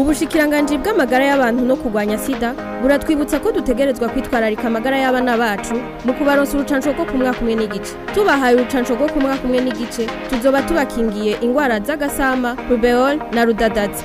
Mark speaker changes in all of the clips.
Speaker 1: ubushakashatsi bw'amagara y'abantu no kurwanya sida buratwibutsa ko dutegerezwa kwitwararika amagara y'abana bacu mu kubaronsa urucanco rwo ku mwaka umwe n'igice tubahaye urucanco rwo ku mwaka umwe n'igice tuzoba tubakingiye indwara z'agasama rubeol na
Speaker 2: rudadaza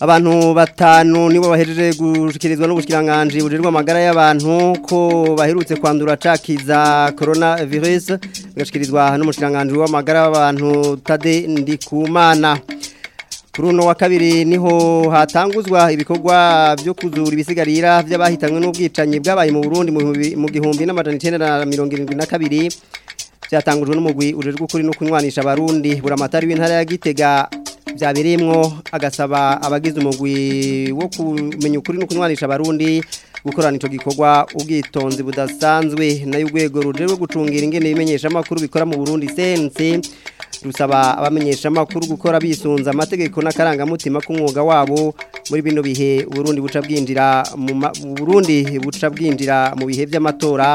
Speaker 2: abantu batanu nibo bahejeje gushyikirizwa n'ubushyiranganji burirwa amagara y'abantu ko baherutse kwandura cakiza corona virusi bagashyikirizwa n'umushiranganji w'amagara y'abantu tade ndikumana kuri uno wa kabiri niho hatanguzwa ibikorwa byo kuzura ibisigarira by'abahitanywe n'ubwicanyi bwabaye mu Burundi mu gihumbi n'amajana icyenda na mirongo irindwi kabiri byatangujwe n'umugwi ujejwe ukuri no kunywanisha abarundi buramatari w'intara ya gitega byabereyemo agasaba abagize umugwi wo kumenya ukuri no kunywanisha abarundi gukorana icyo gikogwa ubwitonzi budasanzwe nayo urwego rujejwe gucungira ingene bimenyesha amakuru bikora mu burundi sense rusaba abamenyeshamakuru gukora bisunza amategeko n'akarangamutima k'umwuga wabo muri bino bihe Burundi buca bwinjira mu Burundi buca bwinjira mu bihe by'amatora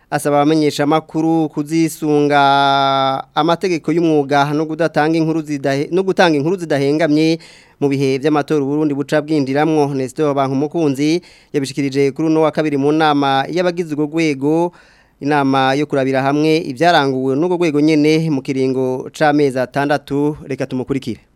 Speaker 2: asaba abamenyesha makuru kuzisunga amategeko y'umwuga no kudatanga inkuru zidahe no gutanga inkuru zidahengamye mu bihe by'amatora Burundi buca bwindiramwo Nestor Bankumukunzi yabishikirije kuri no wa kabiri mu nama y'abagize ugo gwego inama yo kurabira hamwe ibyaranguwe n’ubwo gwego nyene mu kiringo c'amezi atandatu reka tumukurikire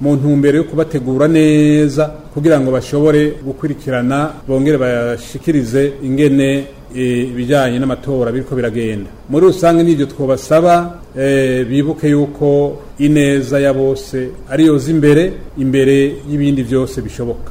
Speaker 3: mu ntumbero yo kubategura neza kugira ngo bashobore gukurikirana bongere bashikirize ingene e, ibijyanye n'amatora biriko biragenda muri rusange n'ibyo twabasaba e, bibuke yuko ineza ya bose ariyo z'imbere imbere y'ibindi byose bishoboka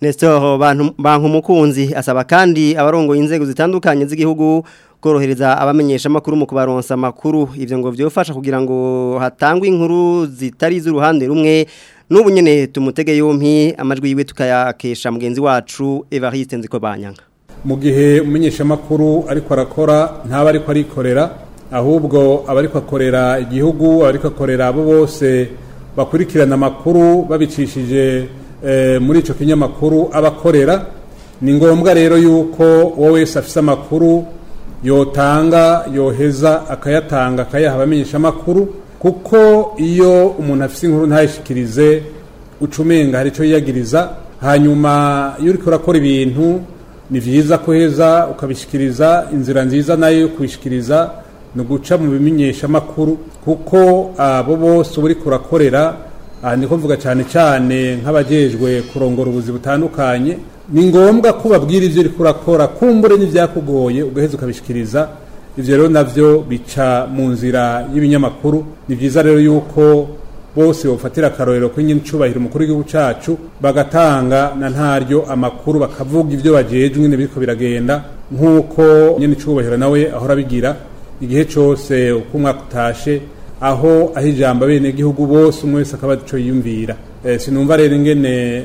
Speaker 2: Nestor Bankumukunzi asaba kandi abarongo inzego zitandukanye z'igihugu korohereza abamenyesha makuru mu kubaronsa makuru ivyo ngo vyofasha kugira ngo hatangwe inkuru zitari z'uruhande rumwe n'ubu nyene tumutege yompi amajwi yiwe tukayakesha mugenzi wacu Evariste Nzikobanyanga
Speaker 3: mu gihe umumenyesha makuru ariko arakora ntaba ariko arikorera ahubwo abariko akorera igihugu ariko akorera abo bose bakurikirana makuru babicishije Eh, muri icyo kinyamakuru aba akorera ni ngombwa rero yuko uwo wese afite amakuru yotanga yoheza akayatanga akayaha abamenyeshamakuru kuko iyo umuntu afite inkuru ntayishikirize ucumenga hari icyo yiyagiriza hanyuma iyo uri kurakora ibintu ni byiza kuheza ukabishyikiriza inzira nziza nayo yo kubishyikiriza ni uguca mu bimenyeshamakuru kuko abo bose uba uri kurakorera Ah, ni kuvuga cyane cyane nk'abajejwe kurongora ubuzi butandukanye ni ngombwa ko babwira ibyo uri kurakora kumbure n'ibyakugoye ugaheza ukabishikiriza ibyo rero nabyo bica mu nzira y'ibinyamakuru ni byiza rero yuko bose bafatira akarorero ko nyine icubahiro umukuru w'igihugu cyacu bagatanga na ntaryo amakuru bakavuga ibyo bagejwe nyine biriko biragenda nk'uko nyine icubahiro nawe ahora abigira igihe cyose uko umwaka utashe aho aho ijambo igihugu bose umwe wese akaba arico yiyumvira eh, sinumva rero ingene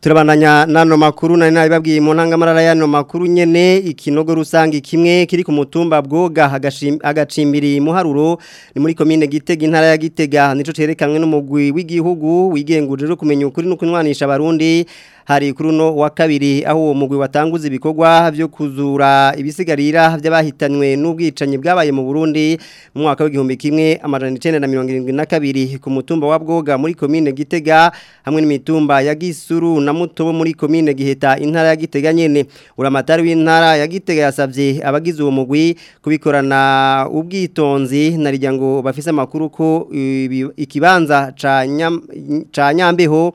Speaker 2: turabandanya n'ano makuru nari nabibabwiye mu ntangamarara y'ano makuru nyene ikinogo rusange kimwe kiri ku mutumba bwoga agacimbiri muharuro ni muri komine gitega intara ya gitega nico cerekanwe n'umugwi w'igihugu wigengujeje kumenya ukuri no kunwanisha abarundi hari kuri uno wa kabiri aho uwo mugwi watanguza ibikorwa byo kuzura ibisigarira by'abahitanywe n'ubwicanyi bwabaye mu Burundi mu mwaka w'igihumbi kimwe amajana 1972 ku mutumba wa bwoga muri komine gitega hamwe n'imitumba ya gisuru na na muto muri komine giheta intara ya gitega nyene uramatari w'intara ya gitega yasabye abagize uwo mugwi kubikorana ubwitonzi narijya ngo bafise amakuru ko ikibanza ca nyambeho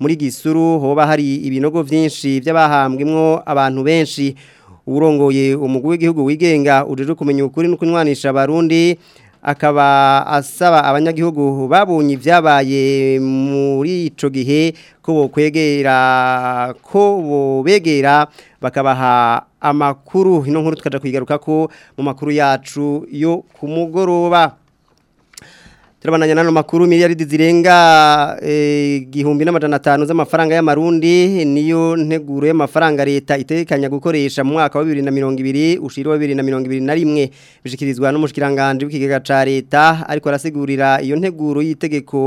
Speaker 2: muri gisuru hoba hari ibinogo byinshi by'abahambwemwo abantu benshi urongoye umugwi w'igihugu wigenga ujeje kumenya ukuri no kunywanisha abarundi akaba asaba abanyagihugu babonye ibyabaye muri ico gihe ko kwegera ko bobegera bakabaha amakuru ino nkuru tukaja kwigaruka ko mu makuru yacu yo kumugoroba turabandanya n'ano makuru miliyaridi zirenga igihumbi eh, n'amajana atanu z'amafaranga y'amarundi niyo nteguro y'amafaranga leta itekanya gukoresha mu mwaka wa bibiri na mirongo ibiri ushira wa bibiri na mirongo ibiri na rimwe bishyikirizwa n'umushyikiranganje w'ikigega ca leta ariko arasigurira iyo nteguro y'itegeko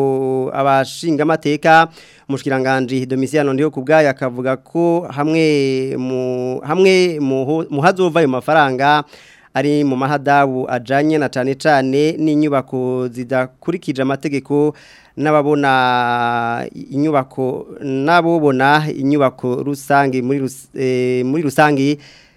Speaker 2: abashingamateka umushyikiranganje domisiyano ndiyo ku bwayo akavuga ko hamwe mu hamwe mu ayo mafaranga ari mu mahadabu ajanye na cyane cyane n'inyubako zidakurikije amategeko n'ababona inyubako n'abobona inyubako rusange muri eh, muri rusange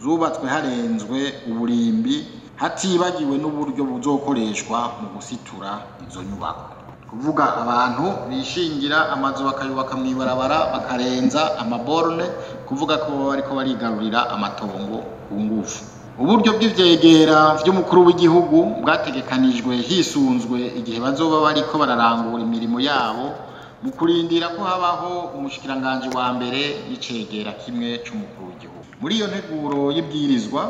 Speaker 4: zubatswe harenzwe uburimbi hatibagiwe n'uburyo buzokoreshwa mu gusitura izo nyubako kuvuga abantu bishingira amazu bakayubaka mu ibarabara bakarenza amaborne kuvuga ko ariko barigarurira amatongo ku ngufu uburyo bw'ibyegera by'umukuru w'igihugu bwategekanijwe hisunzwe igihe bazoba bari ko bararangura imirimo yabo mu kurindira ko habaho umushikiranganji wa mbere y'icegera kimwe cy'umukuru w'igihugu muri iyo nteguro y'ibwirizwa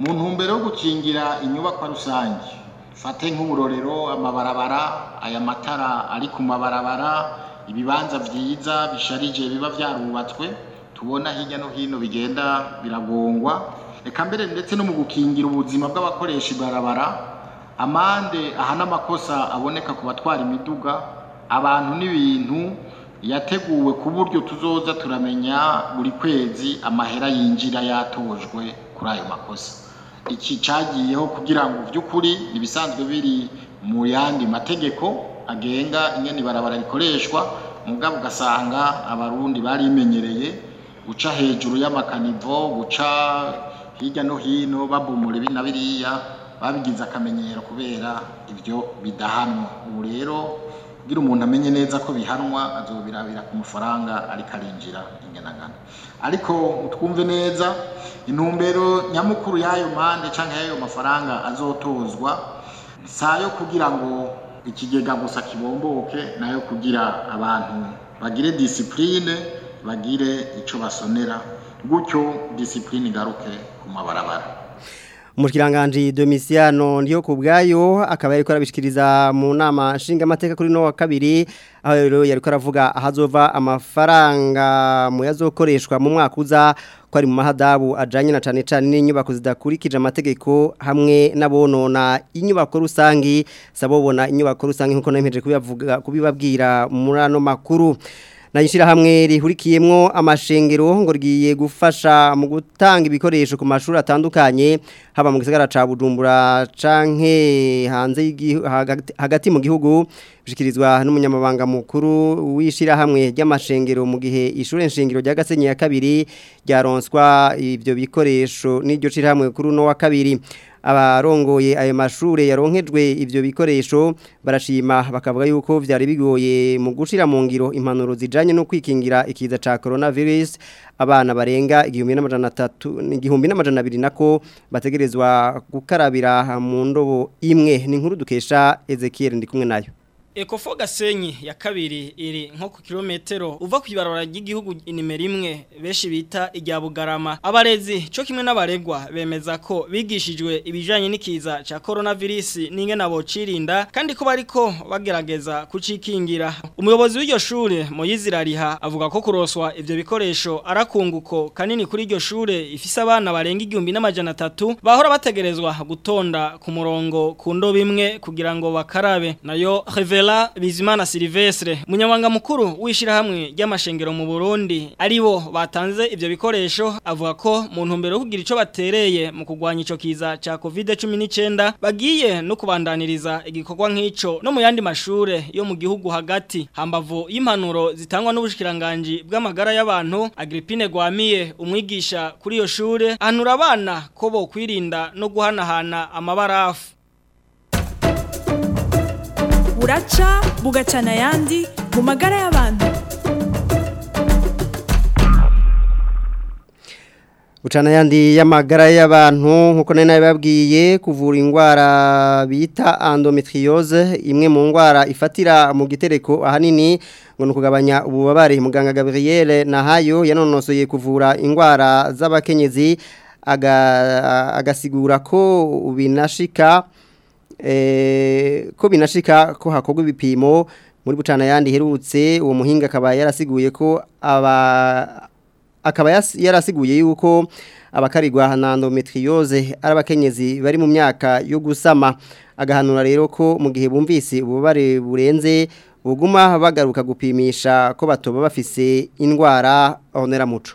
Speaker 4: mu ntumbero yo gukingira inyubakwa rusange Fate nk’umurorero amabarabara aya matara ari ku mabarabara ibibanza byiza bisharije biba byarubatswe tubona hirya no hino bigenda biragongwa reka mbere ndetse no mu gukingira ubuzima bw'abakoresha ibarabara amande ahana amakosa aboneka ku batwara imiduga abantu n'ibintu yateguwe ku buryo tuzoza turamenya buri kwezi amahera yinjira yatojwe kuri ayo makosa iki cyagiyeho kugira ngo by'ukuri ibisanzwe biri mu yandi mategeko agenga ingene ibarabara rikoreshwa mugabo ugasanga abarundi barimenyereye guca hejuru y'amakanivo guca hirya no hino babumura ibi na biriya babigize akamenyero kubera ibyo bidahanwa ubu rero kugira umuntu amenye neza ko bihanwa azobirabira ku mafaranga ariko arinjira ingenagano ariko twumve neza intumbero nyamukuru y'ayo mande cyangwa y'ayo mafaranga azotozwa si ayo kugira ngo ikigega gusa kibomboke nayo kugira abantu bagire disipurine bagire icyo basonera gutyo disipurine igaruke ku mabarabara
Speaker 2: umushyiranganji Domiciano ndiyo ku bwayo akaba yari kwarabishikiriza mu nama nshinga nshingamateka kuri no wa kabiri aho rero yari kwaravuga ahazova amafaranga mu yazokoreshwa mu mwaka uza ko ari mu mahadabu ajanye na cane cane n'inyubako zidakurikije amategeko hamwe nabonona inyubako rusangi sabobona inyubako rusangi nkuko nempeje kubivuga kubibabwira muri ano makuru nayo ishyirahamwe rihurikiyemo amashengero ngo rigiye gufasha mu gutanga ibikoresho ku mashuri atandukanye haba mu gisagara ca bujumbura canke hanze hagati mu gihugu bishyikirizwa n'umunyamabanga mukuru w'ishyirahamwe ry'amashengero mu gihe ishuri nshingiro rya gasenyi ya kabiri ryaronswa ibyo bikoresho n'iryo shyirahamwe kuri uno wa kabiri abarongoye ayo mashuri yaronkejwe ibyo bikoresho barashima bakavuga yuko byari bigoye mu gushira mu ngiro impanuro zijyanye no kwikingira ikiza cya coronavirus abana barenga igihumbi n'amajana atatu igihumbi n'amajana abiri nako bategerezwa gukarabira mu ndobo imwe ni nkuru dukesha Ezekiel ndi kumwe nayo
Speaker 5: Ekofo Gasenyi ya kabiri iri nko ku kilometero uva ku ibarabara ry'igihugu nimero imwe benshi bita irya Bugarama abarezi cyo kimwe n'abaregwa bemeza ko bigishijwe ibijanye n'ikiza ca coronavirus ninge nabo cirinda kandi ko bariko bagerageza kucikingira umuyobozi w'iryo shure Moyizirariha avuga ko kuroswa ibyo bikoresho arakunguko kanini kuri iryo shure ifise abana barenga igihumbi n'amajana bahora bategerezwa gutonda ku murongo ku ndobo imwe kugira ngo bakarabe nayo Revel Rwigara Bizimana Silvestre umunyamabanga mukuru w'ishyirahamwe ry'amashengero mu Burundi aribo batanze ibyo bikoresho avuga ko mu ntumbero yo kugira icyo batereye mu kugwanya icyo kiza cya covid cumi n'icyenda bagiye no kubandaniriza igikorwa nk'icyo no mu yandi mashuri yo mu gihugu hagati hambavu y'impanuro zitangwa n'ubushikiranganji bw'amagara y'abantu Agrippine Gwamiye umwigisha kuri iyo shuri ahanura abana ko bo kwirinda no guhanahana amabarafu
Speaker 6: buraca bugacana ayandi mu magara y'abantu
Speaker 2: bucana ayandi y'amagara y'abantu nk'uko nari nabibabwiye kuvura indwara bita endometriose imwe mu ndwara ifatira mu gitereko ahanini ngo ni ukugabanya ububabare muganga gaburiyere nahayo yanonosoye kuvura indwara z'abakenyezi agasigura ko binashika eh, ko binashika ko hakorwa ibipimo muri bucana yandi herutse uwo muhinga akaba yarasiguye ko aba akaba yarasiguye yuko abakarigwa na endometriose ari abakenyezi bari mu myaka yo gusama agahanura rero ko mu gihe bumvise ububare burenze buguma bagaruka gupimisha ko batoba bafise indwara
Speaker 7: oneramuco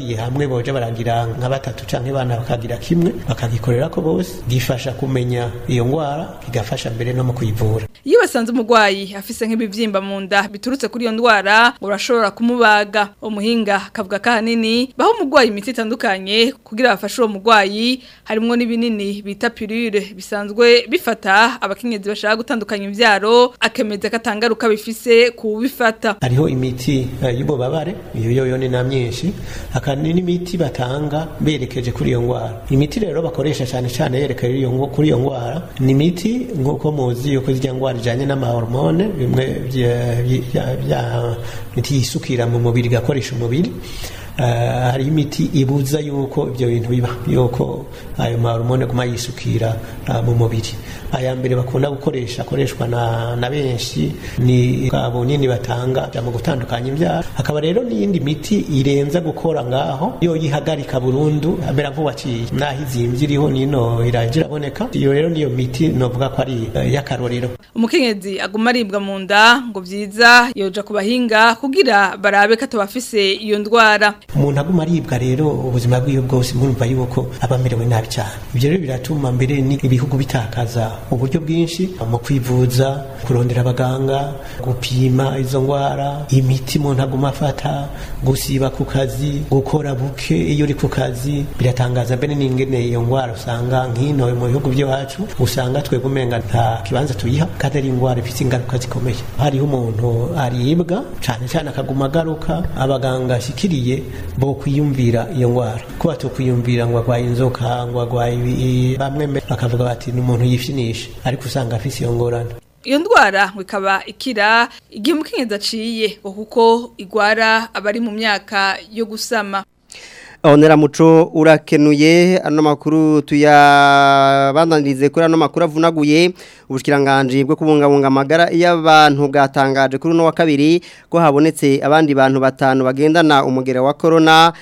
Speaker 7: bagiye hamwe boja baragira nka batatu cyangwa abana bakagira kimwe bakagikorera ko bose gifasha kumenya iyo ndwara kigafasha mbere no mu kuyivura
Speaker 6: iyo basanze umurwayi afise nk'ibibyimba mu nda biturutse kuri iyo ndwara urashobora kumubaga umuhinga kavuga ko ahanini baho umurwayi imiti itandukanye kugira bafashe uwo murwayi harimo n'ibinini bita pirire bisanzwe bifata abakenyezi bashaka gutandukanya ibyaro akemeza ko atangaruka bifise kubifata
Speaker 7: hariho imiti eh, y'ububabare iyo yo ni na myinshi akanini n'imiti batanga berekeje kuri iyo ndwara imiti rero bakoresha cyane cyane yerekeje kuri iyo ndwara ni imiti nk'uko muzi yuko zijya indwara ijyanye n'amahormone bimwe imiti yisukira mu mubiri igakoresha umubiri eh, hari imiti ibuza yuko ibyo bintu biba yuko ayo mahormone aguma yisukira eh, mu mubiri aya mbere bakunda gukoresha akoreshwa na benshi ni bwa bunini batanga mu gutandukanya ibyaro hakaba rero n'iyindi miti irenza gukora ngaho yo yihagarika burundu amera nk'uwaciye n'aho izimbye iriho n'ino irajya iraboneka iyo rero niyo miti novuga ko ari iy'akarorero eh,
Speaker 6: umukenyezi aguma aribwa mu nda ngo byiza yoja ku bahinga kugira barabe ko atabafise iyo ndwara
Speaker 7: umuntu aguma aribwa rero ubuzima bw’iyo bwose murumva yuko aba amerewe nabi cyane ibyo rero biratuma mbere ni ibihugu bitakaza mu buryo bwinshi mu kwivuza kurondera abaganga gupima izo ndwara imiti umuntu aguma afata gusiba ku kazi gukora buke iyo uri ku kazi biratangaza mbere n'ingene iyo ndwara usanga nk'ino mu bihugu by'iwacu usanga twe umenga nta kibanza tuyiha kandi ari indwara ifite ingaruka zikomeye hariho umuntu aribwa cyane cyane akaguma agaruka abaganga ashyikiriye bo kwiyumvira iyo ndwara kuba tukwiyumvira ngo arwaye inzoka ngo arwaye bamwe bakavuga bati ni umuntu yifiniye akoresha ariko usanga afite iyo ngorane
Speaker 6: iyo ndwara ngo ikaba ikira igihe umukenyezi aciye kuko igwara abari mu myaka yo gusama
Speaker 2: onera muco urakenuye ano makuru tuyabandanirize kuri ano makuru avunaguye ubushyirangange bwo kubungabunga amagara y'abantu bwatangaje kuri uno wa kabiri ko habonetse abandi bantu batanu bagendana umugera wa Corona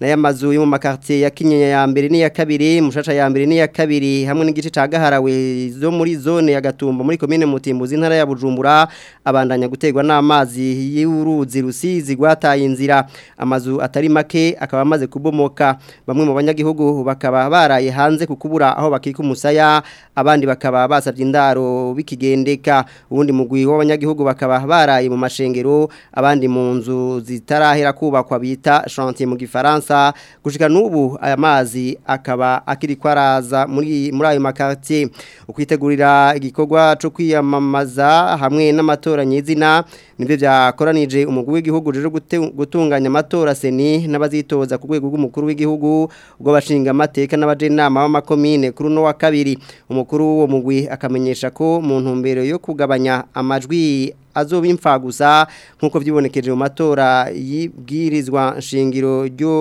Speaker 2: n'aya mazu yo mu makaritiye ya kinyinya ya mbere n'iya kabiri mushasha ya mbere n'iya kabiri kabiri hamwe n'igice cya gaharawe zo muri zone ya gatumba muri komine mutimbuzi intara ya bujumbura abandanya gutegwa n'amazi y'uruzi rusizi rwataye inzira amazu atari make akaba amaze kubomoka bamwe mu banyagihugu bakaba baraye hanze kukubura aho bakika umusaya abandi bakaba basabye indaro bikigendeka ubundi mugwi w'abanyagihugu bakaba baraye mu mashengero abandi mu nzu zitarahera kubakwa bita chantier mu gifaransa gushika n'ubu aya mazi akaba akiri kwaraza muri ayo makaritsiye ukwitegurira igikorwa cyo kwiyamamaza hamwe n'amatora nyizina nibyo byakoranije umugwi w'igihugu rero gutunganya amatora seni n'abazitoza ku rwego rw'umukuru w'igihugu ubw'abashinga amateka n'abajenama b'amakomine kuri uno wa kabiri umukuru w'uwo mugwi akamenyesha ko mu ntumbero yo kugabanya amajwi azoba impfa gusa nk'uko byibonekeje mu matora y'ibwirizwa nshingiro ryo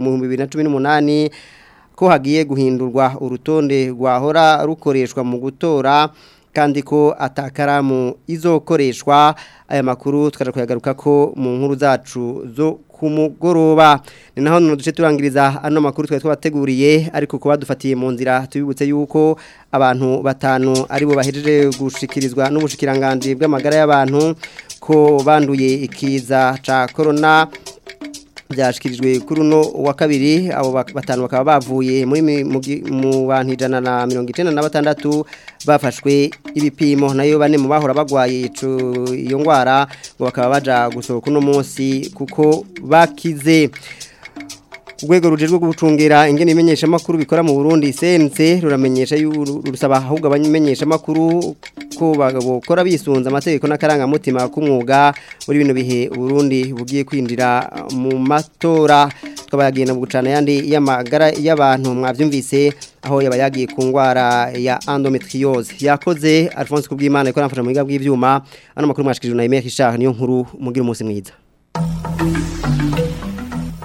Speaker 2: mu bihumbi bibiri cumi n'umunani ko hagiye guhindurwa urutonde rwahora rukoreshwa mu gutora kandi ko atakaramu izokoreshwa aya makuru twaje kuyagaruka ko mu nkuru zacu zo ku mugoroba ni naho none duce turangiriza ano makuru twari twabateguriye ariko kuba dufatiye mu nzira tubibutse yuko abantu batanu ari bo bahejeje gushikirizwa n'ubushikiranganji bw'amagara y'abantu ko banduye ikiza ca corona byashyikirijwe kuri uno wa kabiri abo batanu bakaba bavuye muri mu bantu ijana na mirongo icyenda na bafashwe ibipimo nayo bane mu bahora bagwaye iyo ndwara bakaba bajya gusohoka uno munsi kuko bakize urwego ruje rwo gucungira ingene imenyesha makuru bikora mu Burundi CNC ruramenyesha rusaba ahubwo abamenyesha makuru ko bagakora bisunza amategeko n'akaranga mutima k'umwuga muri bino bihe Burundi bugiye kwinjira mu matora twabagenda gucana yandi y'amagara y'abantu mwavyumvise aho yaba yagiye ku ngwara ya endometriose yakoze Alphonse Kubwimana ikora amfasha mu bw'ivyuma makuru mwashikije na Emerick niyo nkuru mugira umunsi mwiza